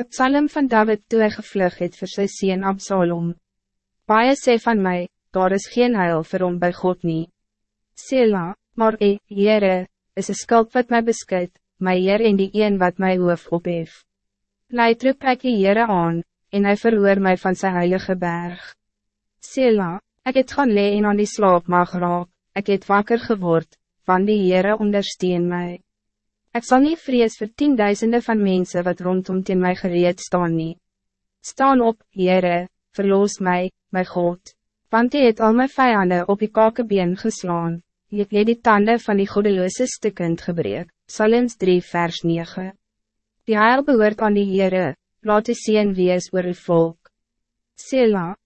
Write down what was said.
Het psalm van David toe hy gevlug het vir sy sien Absalom. Baie sê van mij, daar is geen heil vir hom by God nie. Sela, maar e, Heere, is een skulp wat mij beskut, my Heer en die een wat my hoof ophef. Leid roep ek die Heere aan, en hij verhoor mij van zijn heilige berg. Sela, ik het gaan lee en aan die slaap mag raak, ek het wakker geword, van die Heere ondersteun mij. Ik zal niet vrees voor tienduizenden van mensen wat rondom teen mij gereed staan nie. Staan op, Heere, verloos mij, mijn God. Want hij het al mijn vijanden op die kakebeen geslaan. Je het die tanden van die godeloze stukkend gebreek. Psalms 3 vers 9. Die heil behoort aan die Heere, laat die sien wees oor die volk. Sela,